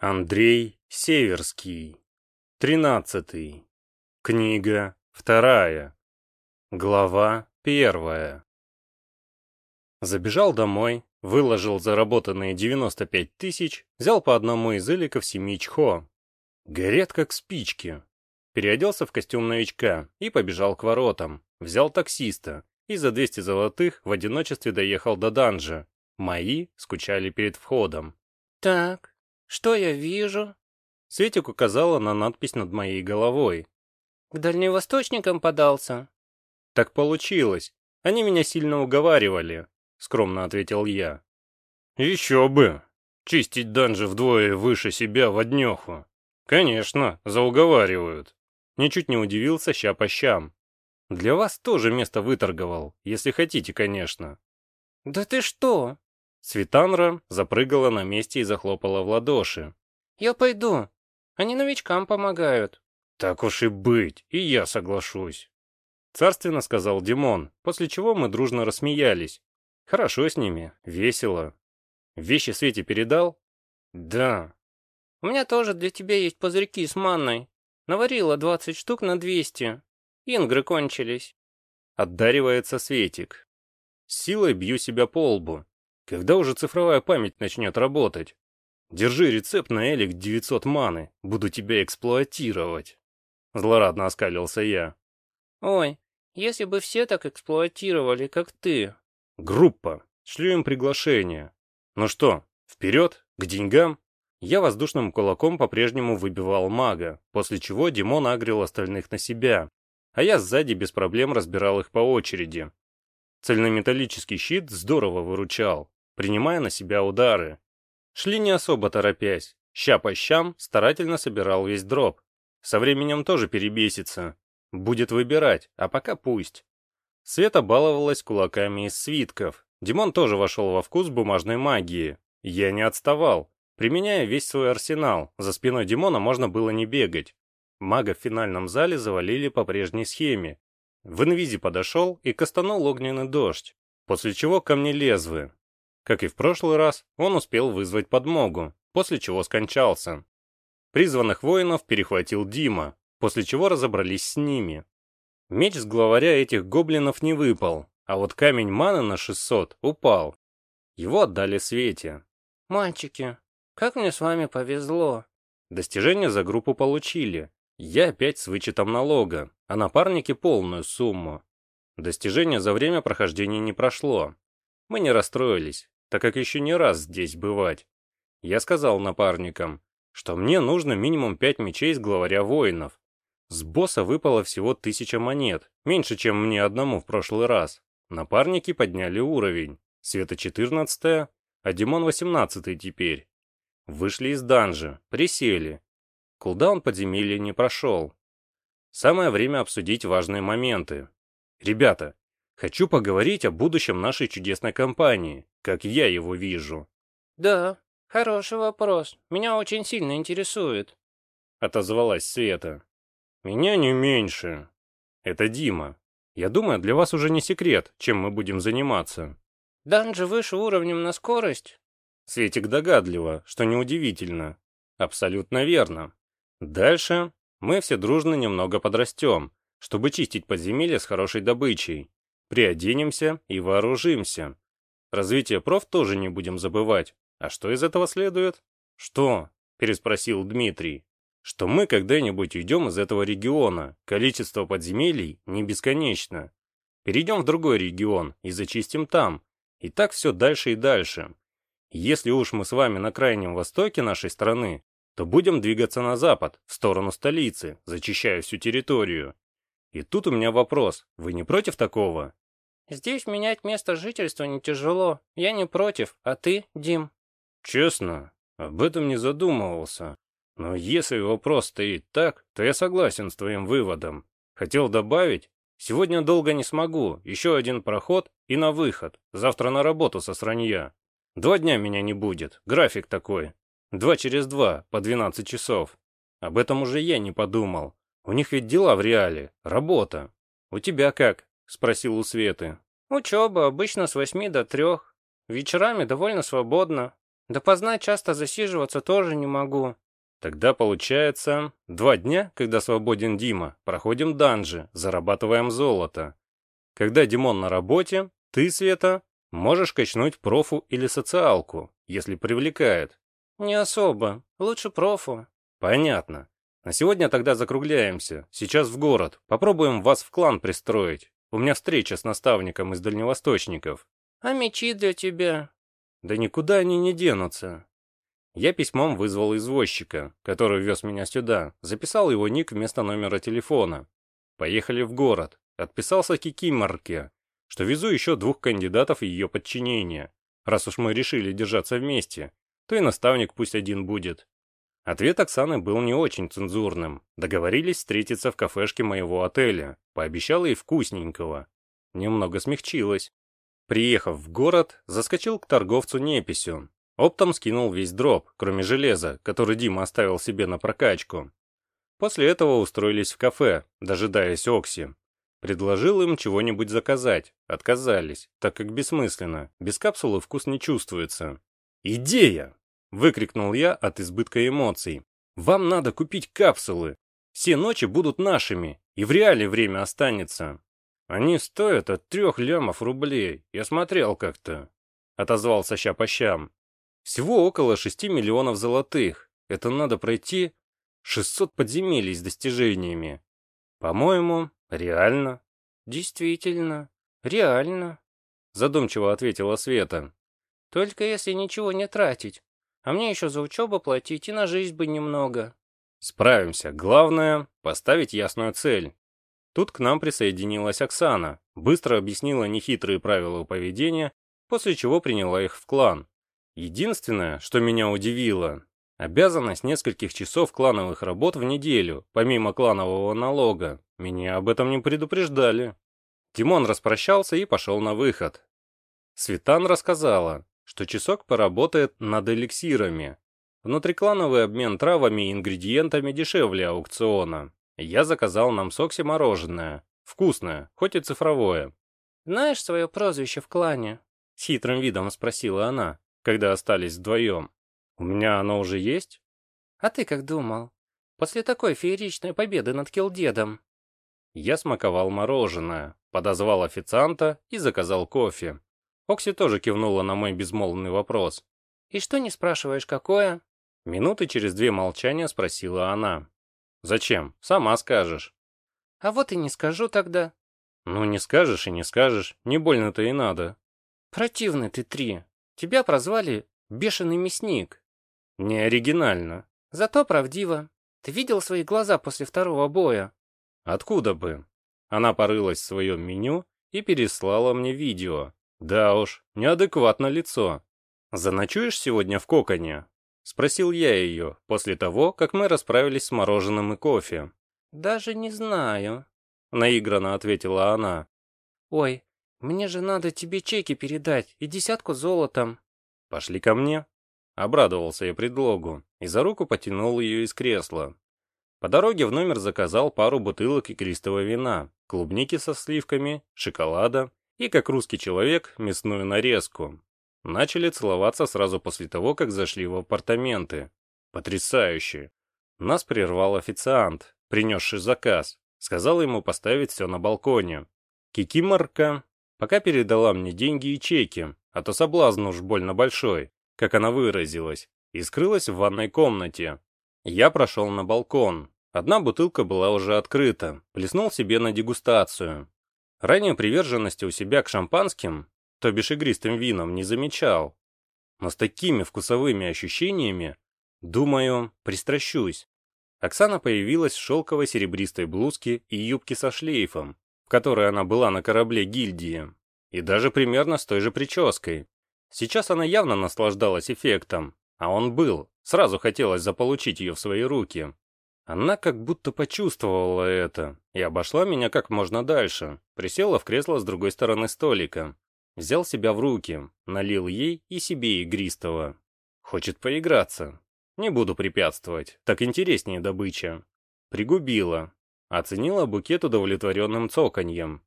Андрей Северский. Тринадцатый. Книга вторая. Глава первая. Забежал домой, выложил заработанные 95 тысяч, взял по одному из эликов семьи Чхо. Горят как спички. Переоделся в костюм новичка и побежал к воротам. Взял таксиста и за 200 золотых в одиночестве доехал до данжа. Мои скучали перед входом. «Так, что я вижу?» Светик указала на надпись над моей головой. «К дальневосточникам подался?» «Так получилось. Они меня сильно уговаривали», — скромно ответил я. «Еще бы! Чистить данжи вдвое выше себя в однеху. Конечно, зауговаривают». Ничуть не удивился ща по щам. «Для вас тоже место выторговал, если хотите, конечно». «Да ты что?» Светанра запрыгала на месте и захлопала в ладоши. «Я пойду. Они новичкам помогают». «Так уж и быть, и я соглашусь». Царственно сказал Димон, после чего мы дружно рассмеялись. Хорошо с ними, весело. Вещи Свете передал? Да. У меня тоже для тебя есть пузырьки с манной. Наварила 20 штук на 200. Ингры кончились. Отдаривается Светик. силой бью себя по лбу. Когда уже цифровая память начнет работать? Держи рецепт на Элик 900 маны, буду тебя эксплуатировать. Злорадно оскалился я. Ой, если бы все так эксплуатировали, как ты. Группа, шлю им приглашение. Ну что, вперед, к деньгам? Я воздушным кулаком по-прежнему выбивал мага, после чего Димон агрил остальных на себя, а я сзади без проблем разбирал их по очереди. Цельнометаллический щит здорово выручал, принимая на себя удары. Шли не особо торопясь, ща по щам старательно собирал весь дроп. Со временем тоже перебесится. Будет выбирать, а пока пусть. Света баловалась кулаками из свитков. Димон тоже вошел во вкус бумажной магии. Я не отставал. Применяя весь свой арсенал, за спиной Димона можно было не бегать. Мага в финальном зале завалили по прежней схеме. В инвизе подошел и кастанул огненный дождь, после чего ко мне лезвы, как и в прошлый раз, он успел вызвать подмогу, после чего скончался. Призванных воинов перехватил Дима, после чего разобрались с ними. Меч с главаря этих гоблинов не выпал, а вот камень маны на 600 упал. Его отдали Свете. «Мальчики, как мне с вами повезло!» Достижения за группу получили. Я опять с вычетом налога, а напарники полную сумму. Достижение за время прохождения не прошло. Мы не расстроились так как еще не раз здесь бывать. Я сказал напарникам, что мне нужно минимум пять мечей с главаря воинов. С босса выпало всего тысяча монет, меньше, чем мне одному в прошлый раз. Напарники подняли уровень. Света 14 а Димон 18 теперь. Вышли из данжа, присели. Кулдаун подземелья не прошел. Самое время обсудить важные моменты. Ребята, Хочу поговорить о будущем нашей чудесной компании, как я его вижу. Да, хороший вопрос. Меня очень сильно интересует. Отозвалась Света. Меня не меньше. Это Дима. Я думаю, для вас уже не секрет, чем мы будем заниматься. Данжи выше уровнем на скорость? Светик догадливо, что неудивительно. Абсолютно верно. Дальше мы все дружно немного подрастем, чтобы чистить подземелья с хорошей добычей. Приоденемся и вооружимся. Развитие проф тоже не будем забывать. А что из этого следует? Что? Переспросил Дмитрий. Что мы когда-нибудь уйдем из этого региона. Количество подземелий не бесконечно. Перейдем в другой регион и зачистим там. И так все дальше и дальше. Если уж мы с вами на крайнем востоке нашей страны, то будем двигаться на запад, в сторону столицы, зачищая всю территорию. И тут у меня вопрос, вы не против такого? Здесь менять место жительства не тяжело. Я не против, а ты, Дим? Честно, об этом не задумывался. Но если вопрос стоит так, то я согласен с твоим выводом. Хотел добавить, сегодня долго не смогу, еще один проход и на выход, завтра на работу со сранья. Два дня меня не будет, график такой. Два через два, по 12 часов. Об этом уже я не подумал. У них ведь дела в реале, работа. У тебя как? Спросил у Светы. Учеба обычно с восьми до трех. Вечерами довольно свободно. Допоздна часто засиживаться тоже не могу. Тогда получается, два дня, когда свободен Дима, проходим данжи, зарабатываем золото. Когда Димон на работе, ты, Света, можешь качнуть профу или социалку, если привлекает. Не особо. Лучше профу. Понятно. На сегодня тогда закругляемся. Сейчас в город. Попробуем вас в клан пристроить. У меня встреча с наставником из дальневосточников. А мечи для тебя? Да никуда они не денутся. Я письмом вызвал извозчика, который вез меня сюда, записал его ник вместо номера телефона. Поехали в город. Отписался Кикиморке, что везу еще двух кандидатов в ее подчинение. Раз уж мы решили держаться вместе, то и наставник пусть один будет. Ответ Оксаны был не очень цензурным. Договорились встретиться в кафешке моего отеля. Пообещала и вкусненького. Немного смягчилась. Приехав в город, заскочил к торговцу неписью. Оптом скинул весь дроп, кроме железа, который Дима оставил себе на прокачку. После этого устроились в кафе, дожидаясь Окси. Предложил им чего-нибудь заказать. Отказались, так как бессмысленно, без капсулы вкус не чувствуется. «Идея!» Выкрикнул я от избытка эмоций. «Вам надо купить капсулы. Все ночи будут нашими, и в реале время останется. Они стоят от трех лямов рублей. Я смотрел как-то», — отозвался ща по щам. «Всего около шести миллионов золотых. Это надо пройти 600 подземелий с достижениями. По-моему, реально». «Действительно, реально», — задумчиво ответила Света. «Только если ничего не тратить. А мне еще за учебу платить и на жизнь бы немного. Справимся. Главное — поставить ясную цель. Тут к нам присоединилась Оксана, быстро объяснила нехитрые правила поведения, после чего приняла их в клан. Единственное, что меня удивило, обязанность нескольких часов клановых работ в неделю, помимо кланового налога. Меня об этом не предупреждали. Тимон распрощался и пошел на выход. Светан рассказала, что часок поработает над эликсирами. Внутриклановый обмен травами и ингредиентами дешевле аукциона. Я заказал нам сокси мороженое. Вкусное, хоть и цифровое. «Знаешь свое прозвище в клане?» С хитрым видом спросила она, когда остались вдвоем. «У меня оно уже есть?» «А ты как думал? После такой фееричной победы над Килдедом?» Я смаковал мороженое, подозвал официанта и заказал кофе. Окси тоже кивнула на мой безмолвный вопрос. «И что не спрашиваешь, какое?» Минуты через две молчания спросила она. «Зачем? Сама скажешь». «А вот и не скажу тогда». «Ну, не скажешь и не скажешь. Не больно-то и надо». «Противный ты, Три. Тебя прозвали Бешеный Мясник». «Не оригинально». «Зато правдиво. Ты видел свои глаза после второго боя?» «Откуда бы?» Она порылась в своем меню и переслала мне видео. Да уж, неадекватно лицо. «Заночуешь сегодня в коконе?» Спросил я ее, после того, как мы расправились с мороженым и кофе. «Даже не знаю», — наигранно ответила она. «Ой, мне же надо тебе чеки передать и десятку золотом». «Пошли ко мне». Обрадовался я предлогу и за руку потянул ее из кресла. По дороге в номер заказал пару бутылок игристого вина, клубники со сливками, шоколада и, как русский человек, мясную нарезку. Начали целоваться сразу после того, как зашли в апартаменты. Потрясающе. Нас прервал официант, принесший заказ. Сказал ему поставить все на балконе. Кикиморка пока передала мне деньги и чеки, а то соблазн уж больно большой, как она выразилась, и скрылась в ванной комнате. Я прошел на балкон. Одна бутылка была уже открыта, плеснул себе на дегустацию. Ранее приверженности у себя к шампанским, то бишь игристым винам, не замечал. Но с такими вкусовыми ощущениями, думаю, пристращусь. Оксана появилась в шелковой серебристой блузке и юбке со шлейфом, в которой она была на корабле гильдии, и даже примерно с той же прической. Сейчас она явно наслаждалась эффектом, а он был, сразу хотелось заполучить ее в свои руки. Она как будто почувствовала это и обошла меня как можно дальше, присела в кресло с другой стороны столика. Взял себя в руки, налил ей и себе игристого. Хочет поиграться. Не буду препятствовать, так интереснее добыча. Пригубила. Оценила букет удовлетворенным цоканьем.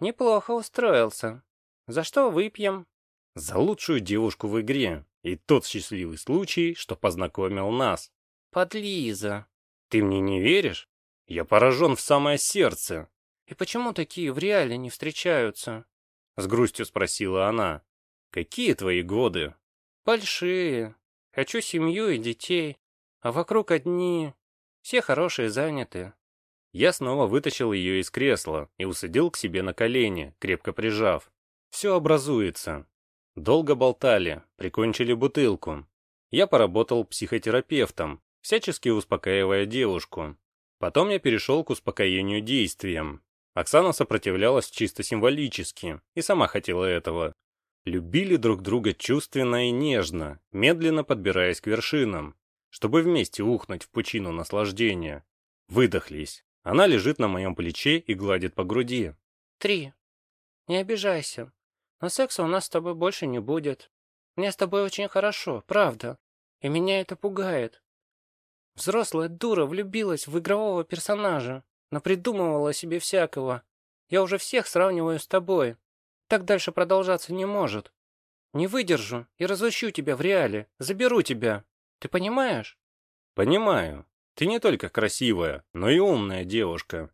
«Неплохо устроился. За что выпьем?» «За лучшую девушку в игре. И тот счастливый случай, что познакомил нас. Подлиза. Ты мне не веришь? Я поражен в самое сердце. И почему такие в реале не встречаются? С грустью спросила она. Какие твои годы? Большие. Хочу семью и детей. А вокруг одни. Все хорошие заняты. Я снова вытащил ее из кресла и усадил к себе на колени, крепко прижав. Все образуется. Долго болтали, прикончили бутылку. Я поработал психотерапевтом, всячески успокаивая девушку. Потом я перешел к успокоению действиям. Оксана сопротивлялась чисто символически и сама хотела этого. Любили друг друга чувственно и нежно, медленно подбираясь к вершинам, чтобы вместе ухнуть в пучину наслаждения. Выдохлись. Она лежит на моем плече и гладит по груди. Три. Не обижайся. Но секса у нас с тобой больше не будет. Мне с тобой очень хорошо, правда. И меня это пугает. Взрослая дура влюбилась в игрового персонажа, напридумывала себе всякого. Я уже всех сравниваю с тобой. Так дальше продолжаться не может. Не выдержу и разыщу тебя в реале, заберу тебя. Ты понимаешь? Понимаю. Ты не только красивая, но и умная девушка.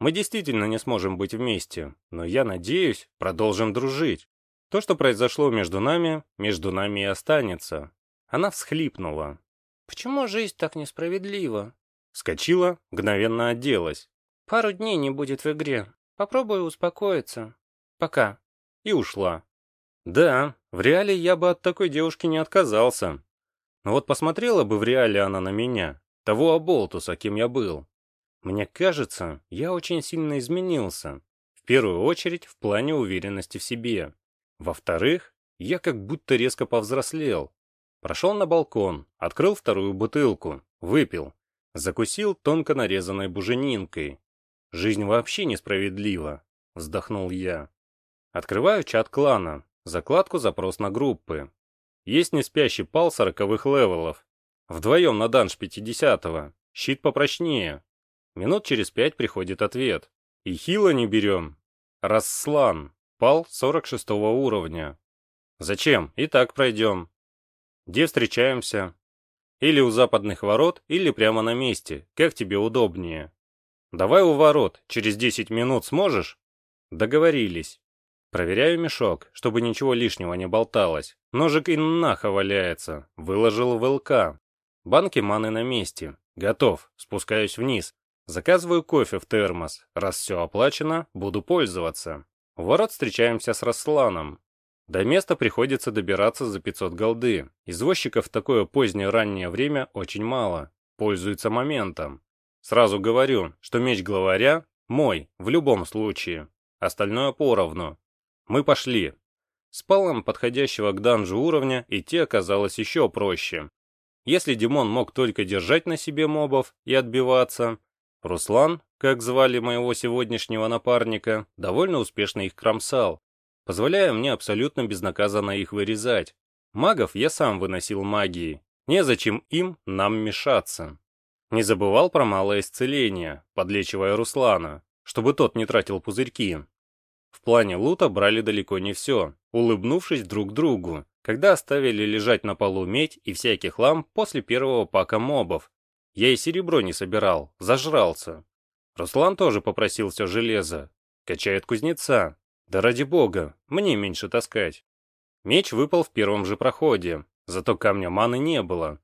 Мы действительно не сможем быть вместе, но я надеюсь, продолжим дружить. То, что произошло между нами, между нами и останется. Она всхлипнула. Почему жизнь так несправедлива? Вскочила, мгновенно оделась. Пару дней не будет в игре. Попробую успокоиться. Пока. И ушла. Да, в реале я бы от такой девушки не отказался. Но вот посмотрела бы в реале она на меня, того оболтуса, кем я был. Мне кажется, я очень сильно изменился. В первую очередь, в плане уверенности в себе. Во-вторых, я как будто резко повзрослел. Прошел на балкон, открыл вторую бутылку, выпил. Закусил тонко нарезанной буженинкой. Жизнь вообще несправедлива, вздохнул я. Открываю чат клана, закладку «Запрос на группы». Есть не спящий пал сороковых левелов, Вдвоем на данж 50-го. Щит попрочнее. Минут через пять приходит ответ. И хило не берем. Расслан. Пал 46 уровня. Зачем? И так пройдем. Где встречаемся? Или у западных ворот, или прямо на месте. Как тебе удобнее? Давай у ворот. Через 10 минут сможешь? Договорились. Проверяю мешок, чтобы ничего лишнего не болталось. Ножик и наха валяется. Выложил в ЛК. Банки маны на месте. Готов. Спускаюсь вниз. Заказываю кофе в термос. Раз все оплачено, буду пользоваться. У ворот встречаемся с Рассланом. До места приходится добираться за 500 голды. Извозчиков в такое позднее раннее время очень мало. Пользуются моментом. Сразу говорю, что меч главаря мой, в любом случае. Остальное поровну. Мы пошли. С палом подходящего к данжу уровня идти оказалось еще проще. Если Димон мог только держать на себе мобов и отбиваться, Руслан, как звали моего сегодняшнего напарника, довольно успешно их кромсал, позволяя мне абсолютно безнаказанно их вырезать. Магов я сам выносил магией, незачем им нам мешаться. Не забывал про малое исцеление, подлечивая Руслана, чтобы тот не тратил пузырьки. В плане лута брали далеко не все, улыбнувшись друг другу, когда оставили лежать на полу медь и всякий хлам после первого пака мобов. Я и серебро не собирал, зажрался. Руслан тоже попросил все железо. Качает кузнеца. Да ради бога, мне меньше таскать. Меч выпал в первом же проходе, зато камня маны не было.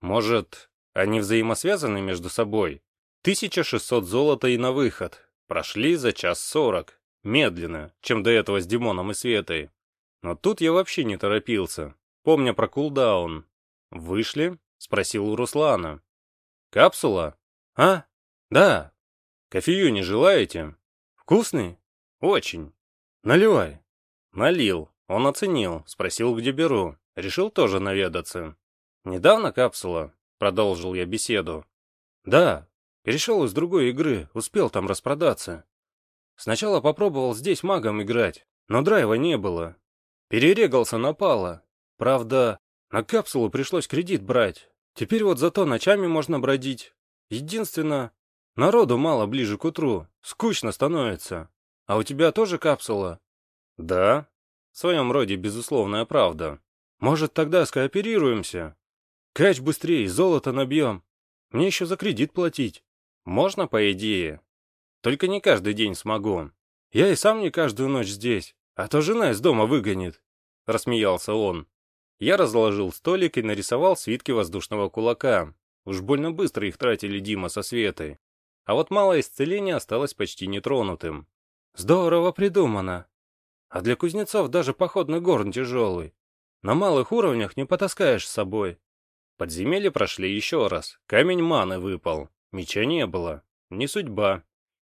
Может, они взаимосвязаны между собой? 1600 золота и на выход. Прошли за час сорок. Медленно, чем до этого с Димоном и Светой. Но тут я вообще не торопился, помня про кулдаун. «Вышли?» — спросил у Руслана. «Капсула? А? Да. Кофею не желаете? Вкусный? Очень. Наливай». Налил. Он оценил, спросил, где беру. Решил тоже наведаться. «Недавно капсула?» — продолжил я беседу. «Да. Перешел из другой игры, успел там распродаться. Сначала попробовал здесь магом играть, но драйва не было, Перерегался на пала. Правда, на капсулу пришлось кредит брать. Теперь вот зато ночами можно бродить. Единственное, народу мало ближе к утру. Скучно становится. А у тебя тоже капсула? Да. В своем роде безусловная правда. Может, тогда скооперируемся? Кач быстрее, золото набьем. Мне еще за кредит платить. Можно, по идее. Только не каждый день смогу. Я и сам не каждую ночь здесь, а то жена из дома выгонит. Рассмеялся он. Я разложил столик и нарисовал свитки воздушного кулака. Уж больно быстро их тратили Дима со Светой. А вот малое исцеление осталось почти нетронутым. Здорово придумано. А для кузнецов даже походный горн тяжелый. На малых уровнях не потаскаешь с собой. Подземелье прошли еще раз. Камень маны выпал. Меча не было. Не судьба.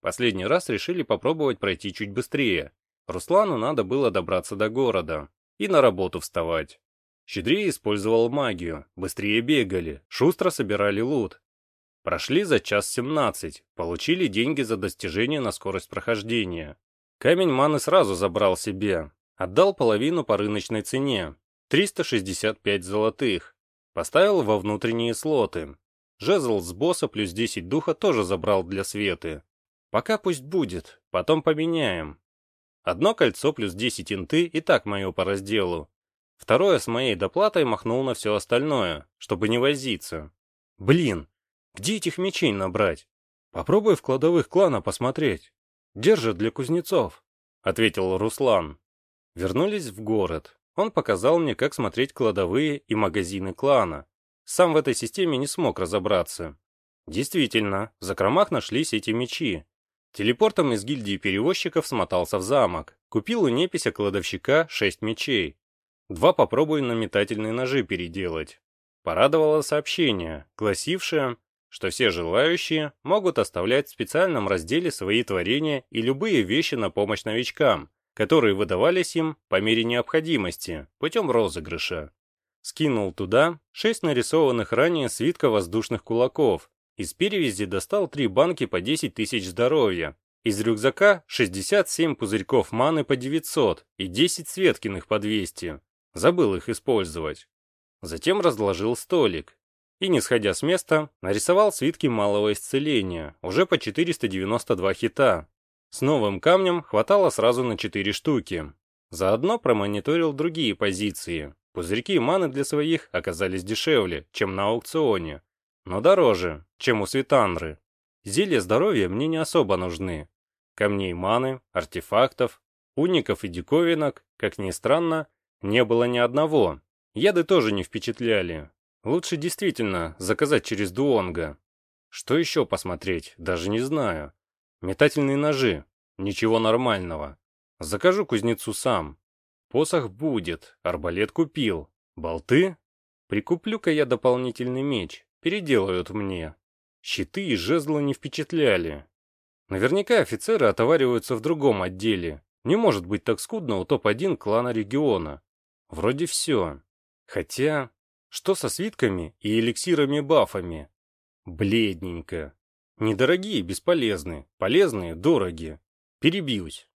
Последний раз решили попробовать пройти чуть быстрее. Руслану надо было добраться до города. И на работу вставать. Щедрее использовал магию. Быстрее бегали. Шустро собирали лут. Прошли за час 17. Получили деньги за достижение на скорость прохождения. Камень маны сразу забрал себе. Отдал половину по рыночной цене. 365 золотых. Поставил во внутренние слоты. Жезл с босса плюс 10 духа тоже забрал для Светы. Пока пусть будет, потом поменяем. Одно кольцо плюс 10 инты и так мое по разделу. Второе с моей доплатой махнул на все остальное, чтобы не возиться. Блин, где этих мечей набрать? Попробуй в кладовых клана посмотреть. Держат для кузнецов, ответил Руслан. Вернулись в город. Он показал мне, как смотреть кладовые и магазины клана. Сам в этой системе не смог разобраться. Действительно, в закромах нашлись эти мечи. Телепортом из гильдии перевозчиков смотался в замок. Купил у непися кладовщика шесть мечей. Два попробую на метательные ножи переделать. Порадовало сообщение, гласившее, что все желающие могут оставлять в специальном разделе свои творения и любые вещи на помощь новичкам, которые выдавались им по мере необходимости, путем розыгрыша. Скинул туда шесть нарисованных ранее свитка воздушных кулаков, из перевязи достал три банки по 10 тысяч здоровья, из рюкзака 67 пузырьков маны по 900 и 10 Светкиных по 200. Забыл их использовать. Затем разложил столик. И, не сходя с места, нарисовал свитки малого исцеления, уже по 492 хита. С новым камнем хватало сразу на 4 штуки. Заодно промониторил другие позиции. Пузырьки маны для своих оказались дешевле, чем на аукционе, но дороже, чем у Светанры. Зелья здоровья мне не особо нужны. Камней маны, артефактов, уников и диковинок, как ни странно, не было ни одного. Яды тоже не впечатляли. Лучше действительно заказать через Дуонга. Что еще посмотреть, даже не знаю. Метательные ножи. Ничего нормального. Закажу кузнецу сам. Посох будет, арбалет купил. Болты? Прикуплю-ка я дополнительный меч. Переделают мне. Щиты и жезлы не впечатляли. Наверняка офицеры отовариваются в другом отделе. Не может быть так скудно у топ-1 клана региона. Вроде все. Хотя, что со свитками и эликсирами-бафами? Бледненько. Недорогие, бесполезны. Полезные, дороги. Перебьюсь.